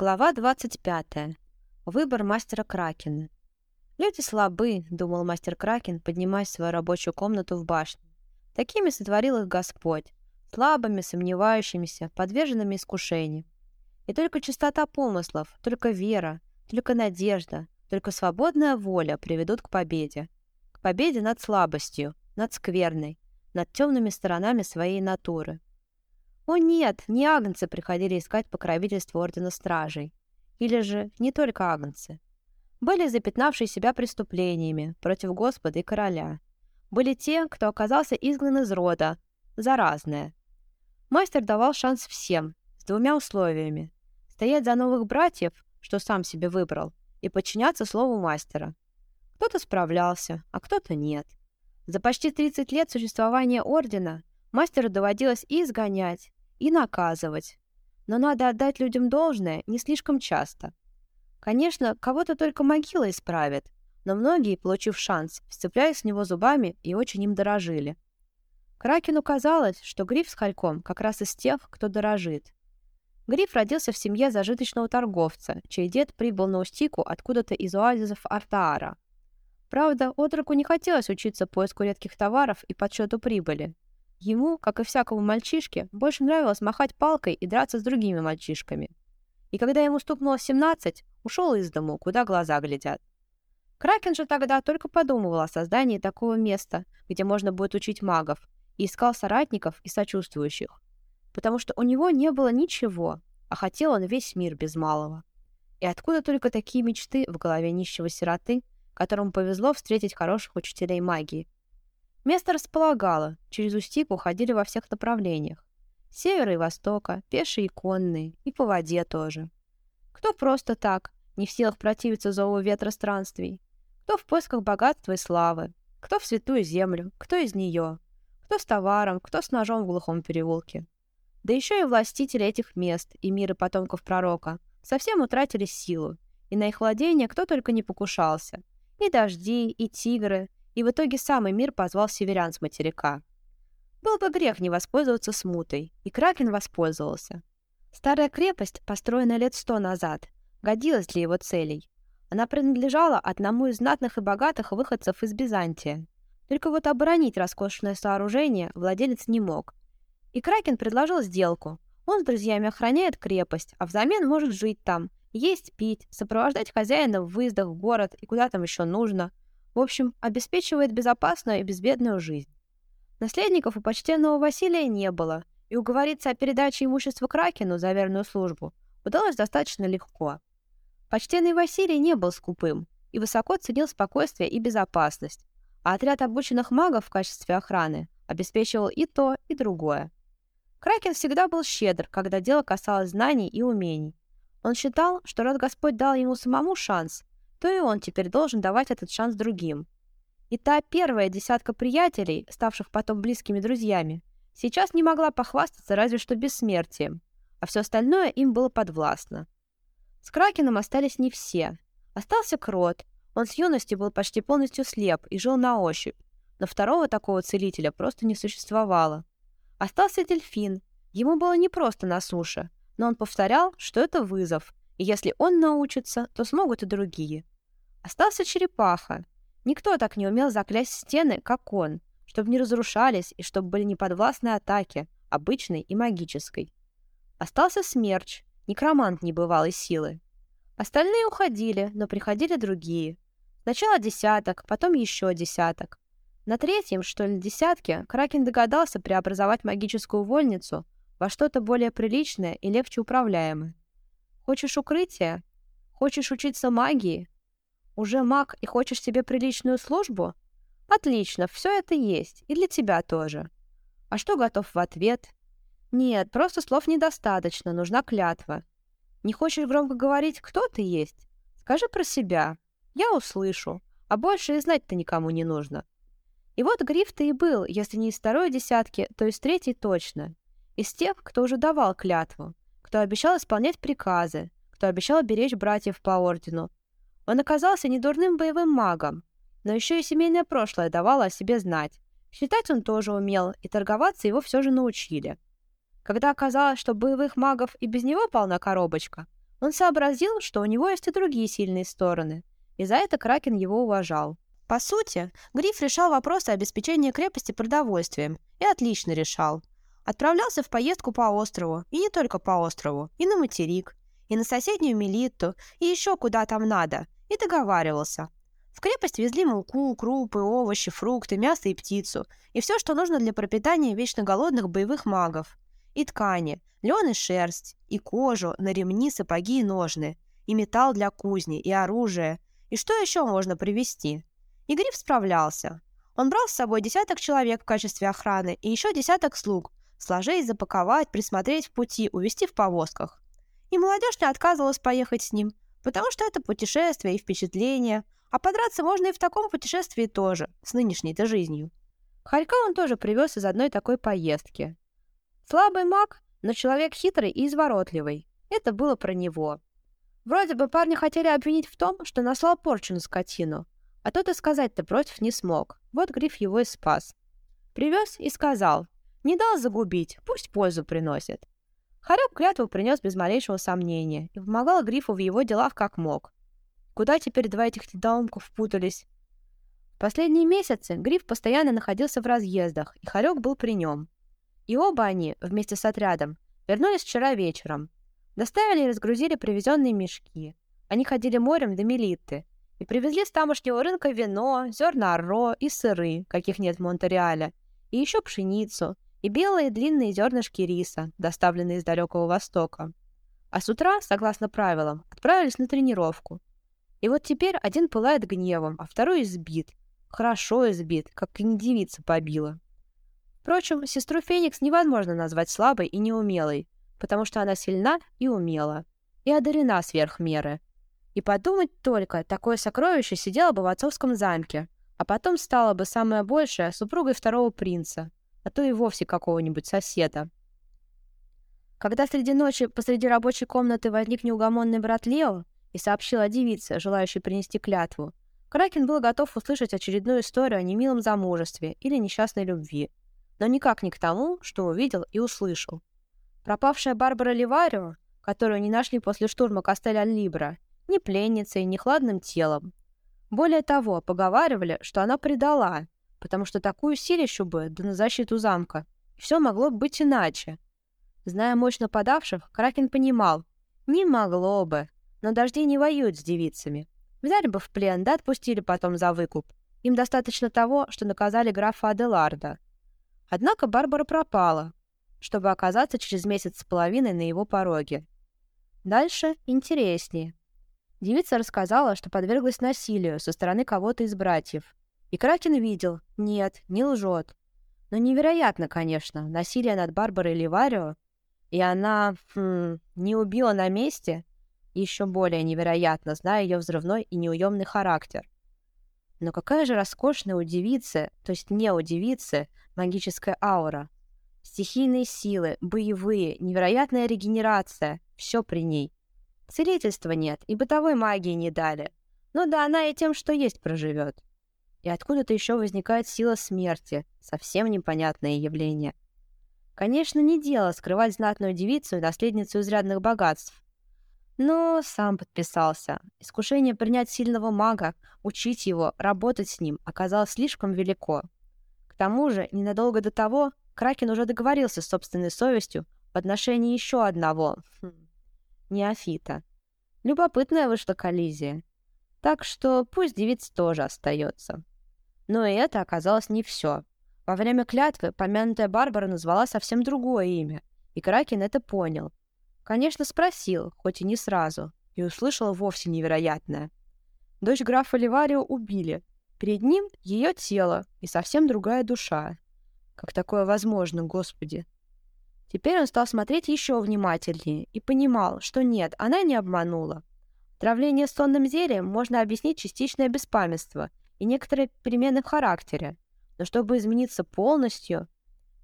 Глава 25. Выбор мастера Кракена. «Люди слабы», — думал мастер Кракен, поднимаясь в свою рабочую комнату в башне. «Такими сотворил их Господь, слабыми, сомневающимися, подверженными искушению. И только чистота помыслов, только вера, только надежда, только свободная воля приведут к победе. К победе над слабостью, над скверной, над темными сторонами своей натуры. О нет, не агнцы приходили искать покровительство Ордена Стражей. Или же не только агнцы. Были запятнавшие себя преступлениями против Господа и Короля. Были те, кто оказался изгнан из рода, заразное. Мастер давал шанс всем, с двумя условиями. Стоять за новых братьев, что сам себе выбрал, и подчиняться слову мастера. Кто-то справлялся, а кто-то нет. За почти 30 лет существования Ордена мастеру доводилось и изгонять, и наказывать. Но надо отдать людям должное не слишком часто. Конечно, кого-то только могила исправит, но многие, получив шанс, вцеплялись в него зубами и очень им дорожили. Кракену казалось, что Гриф с Хальком как раз из тех, кто дорожит. Гриф родился в семье зажиточного торговца, чей дед прибыл на Устику откуда-то из оазисов Артаара. Правда, отроку не хотелось учиться поиску редких товаров и подсчету прибыли. Ему, как и всякому мальчишке, больше нравилось махать палкой и драться с другими мальчишками. И когда ему стукнуло 17, ушел из дому, куда глаза глядят. Кракен же тогда только подумывал о создании такого места, где можно будет учить магов, и искал соратников и сочувствующих. Потому что у него не было ничего, а хотел он весь мир без малого. И откуда только такие мечты в голове нищего сироты, которому повезло встретить хороших учителей магии – Место располагало, через Устику ходили во всех направлениях. С севера и востока, пешие и конные, и по воде тоже. Кто просто так, не в силах противиться зову ветра странствий. Кто в поисках богатства и славы. Кто в святую землю, кто из нее. Кто с товаром, кто с ножом в глухом переулке. Да еще и властители этих мест и мира потомков пророка совсем утратили силу, и на их владение кто только не покушался. И дожди, и тигры, и в итоге самый мир позвал северян с материка. Был бы грех не воспользоваться смутой, и Кракен воспользовался. Старая крепость, построенная лет сто назад, годилась для его целей. Она принадлежала одному из знатных и богатых выходцев из Византии. Только вот оборонить роскошное сооружение владелец не мог. И Кракен предложил сделку. Он с друзьями охраняет крепость, а взамен может жить там, есть, пить, сопровождать хозяина в выездах в город и куда там еще нужно – в общем, обеспечивает безопасную и безбедную жизнь. Наследников у почтенного Василия не было, и уговориться о передаче имущества Кракену за верную службу удалось достаточно легко. Почтенный Василий не был скупым и высоко ценил спокойствие и безопасность, а отряд обученных магов в качестве охраны обеспечивал и то, и другое. Кракен всегда был щедр, когда дело касалось знаний и умений. Он считал, что раз Господь дал ему самому шанс, то и он теперь должен давать этот шанс другим. И та первая десятка приятелей, ставших потом близкими друзьями, сейчас не могла похвастаться разве что бессмертием, а все остальное им было подвластно. С Кракеном остались не все. Остался Крот. Он с юности был почти полностью слеп и жил на ощупь, но второго такого целителя просто не существовало. Остался Дельфин. Ему было непросто на суше, но он повторял, что это вызов, и если он научится, то смогут и другие. Остался черепаха. Никто так не умел заклясть стены, как он, чтобы не разрушались и чтобы были неподвластны атаке, обычной и магической. Остался смерч, некромант небывалой силы. Остальные уходили, но приходили другие. Сначала десяток, потом еще десяток. На третьем, что ли, десятке Кракен догадался преобразовать магическую вольницу во что-то более приличное и легче управляемое. Хочешь укрытия? Хочешь учиться магии? Уже маг и хочешь себе приличную службу? Отлично, все это есть, и для тебя тоже. А что готов в ответ? Нет, просто слов недостаточно, нужна клятва. Не хочешь громко говорить, кто ты есть? Скажи про себя. Я услышу, а больше и знать-то никому не нужно. И вот Гриф-то и был, если не из второй десятки, то из третьей точно. Из тех, кто уже давал клятву кто обещал исполнять приказы, кто обещал беречь братьев по ордену. Он оказался недурным боевым магом, но еще и семейное прошлое давало о себе знать. Считать он тоже умел, и торговаться его все же научили. Когда оказалось, что боевых магов и без него полна коробочка, Он сообразил, что у него есть и другие сильные стороны, и за это Кракен его уважал. По сути, Гриф решал вопросы обеспечения крепости продовольствием, и отлично решал. Отправлялся в поездку по острову, и не только по острову, и на материк, и на соседнюю Мелитту, и еще куда там надо, и договаривался. В крепость везли муку, крупы, овощи, фрукты, мясо и птицу, и все, что нужно для пропитания вечно голодных боевых магов. И ткани, лен и шерсть, и кожу, на ремни, сапоги и ножны, и металл для кузни, и оружие, и что еще можно привезти. И Гриф справлялся. Он брал с собой десяток человек в качестве охраны и еще десяток слуг, сложить, запаковать, присмотреть в пути, увезти в повозках. И молодежь не отказывалась поехать с ним, потому что это путешествие и впечатление, а подраться можно и в таком путешествии тоже, с нынешней-то жизнью. Харька он тоже привез из одной такой поездки. Слабый маг, но человек хитрый и изворотливый. Это было про него. Вроде бы парни хотели обвинить в том, что наслал порчу на скотину, а тот и сказать-то против не смог. Вот Гриф его и спас. Привез и сказал. Не дал загубить, пусть пользу приносит. Харек клятву принес без малейшего сомнения и помогал Грифу в его делах как мог. Куда теперь два этих недоумков впутались? В последние месяцы Гриф постоянно находился в разъездах, и Харек был при нем. И оба они, вместе с отрядом, вернулись вчера вечером. Доставили и разгрузили привезенные мешки. Они ходили морем до Мелитты, и привезли с тамошнего рынка вино, зерна ро и сыры, каких нет в Монтереале, и еще пшеницу, и белые длинные зернышки риса, доставленные из далекого Востока. А с утра, согласно правилам, отправились на тренировку. И вот теперь один пылает гневом, а второй избит. Хорошо избит, как и девица побила. Впрочем, сестру Феникс невозможно назвать слабой и неумелой, потому что она сильна и умела, и одарена сверх меры, и подумать только, такое сокровище сидело бы в отцовском замке, а потом стало бы самое большее супругой второго принца, а то и вовсе какого-нибудь соседа. Когда среди ночи посреди рабочей комнаты возник неугомонный брат Лео и сообщил о девице, желающей принести клятву, Кракен был готов услышать очередную историю о немилом замужестве или несчастной любви, но никак не к тому, что увидел и услышал. Пропавшая Барбара Ливарио, которую не нашли после штурма Кастель-Аль-Либра, ни пленницей, ни хладным телом. Более того, поговаривали, что она предала, потому что такую силищу бы, да на защиту замка. все могло бы быть иначе. Зная мощь нападавших, Кракен понимал, не могло бы, но дожди не воюют с девицами. Взяли бы в плен, да отпустили потом за выкуп. Им достаточно того, что наказали графа Аделарда. Однако Барбара пропала, чтобы оказаться через месяц с половиной на его пороге. Дальше интереснее. Девица рассказала, что подверглась насилию со стороны кого-то из братьев. И Кракен видел, нет, не лжет. Но невероятно, конечно, насилие над Барбарой Ливарио, и она хм, не убила на месте, еще более невероятно, зная ее взрывной и неуемный характер. Но какая же роскошная у девицы, то есть не у девицы, магическая аура. Стихийные силы, боевые, невероятная регенерация — все при ней. Целительства нет, и бытовой магии не дали. Ну да она и тем, что есть, проживет. И откуда-то еще возникает сила смерти, совсем непонятное явление. Конечно, не дело скрывать знатную девицу и наследницу изрядных богатств. Но сам подписался. Искушение принять сильного мага, учить его, работать с ним оказалось слишком велико. К тому же, ненадолго до того, Кракен уже договорился с собственной совестью в отношении еще одного хм, неофита. Любопытная вышла коллизия. Так что пусть девица тоже остается. Но и это оказалось не все. Во время клятвы помянутая Барбара назвала совсем другое имя, и Кракен это понял. Конечно, спросил, хоть и не сразу, и услышал вовсе невероятное. Дочь графа Ливарио убили. Перед ним ее тело и совсем другая душа. Как такое возможно, Господи? Теперь он стал смотреть еще внимательнее и понимал, что нет, она не обманула. Травление сонным зельем можно объяснить частичное беспамятство и некоторые перемены в характере. Но чтобы измениться полностью,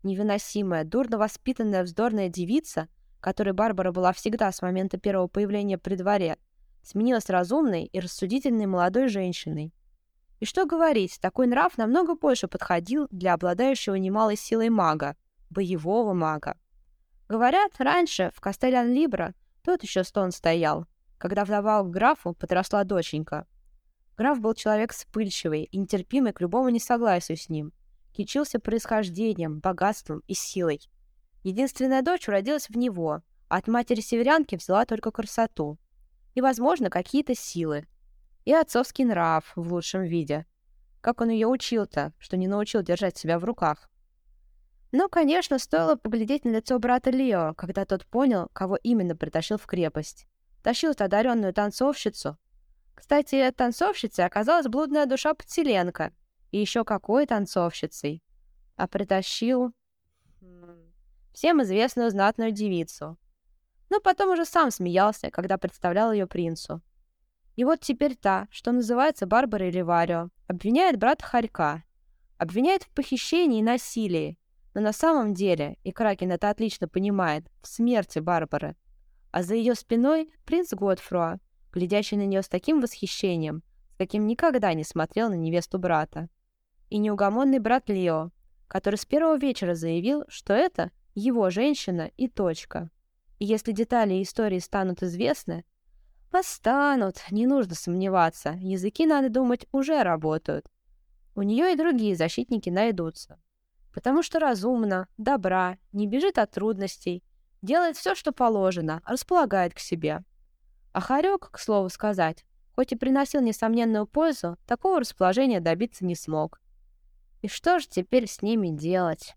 невыносимая, дурно воспитанная вздорная девица, которой Барбара была всегда с момента первого появления при дворе, сменилась разумной и рассудительной молодой женщиной. И что говорить, такой нрав намного больше подходил для обладающего немалой силой мага, боевого мага. Говорят, раньше в Кастелян-Либро Тот еще стон стоял, когда вдобавок к графу подросла доченька. Граф был человек вспыльчивый и нетерпимый к любому несогласию с ним. Кичился происхождением, богатством и силой. Единственная дочь родилась в него, а от матери-северянки взяла только красоту. И, возможно, какие-то силы. И отцовский нрав в лучшем виде. Как он ее учил-то, что не научил держать себя в руках. Но, конечно, стоило поглядеть на лицо брата Лео, когда тот понял, кого именно притащил в крепость. Тащил-то одаренную танцовщицу. Кстати, танцовщицей оказалась блудная душа Подселенко. И еще какой танцовщицей. А притащил... Всем известную знатную девицу. Но потом уже сам смеялся, когда представлял ее принцу. И вот теперь та, что называется Барбарой Риварио, обвиняет брата Харька. Обвиняет в похищении и насилии, но на самом деле, и Кракен это отлично понимает, в смерти Барбары. А за ее спиной принц Готфруа, глядящий на нее с таким восхищением, с каким никогда не смотрел на невесту брата. И неугомонный брат Лео, который с первого вечера заявил, что это его женщина и точка. И если детали истории станут известны, а не нужно сомневаться, языки, надо думать, уже работают. У нее и другие защитники найдутся потому что разумна, добра, не бежит от трудностей, делает все, что положено, располагает к себе. А Харек, к слову сказать, хоть и приносил несомненную пользу, такого расположения добиться не смог. И что же теперь с ними делать?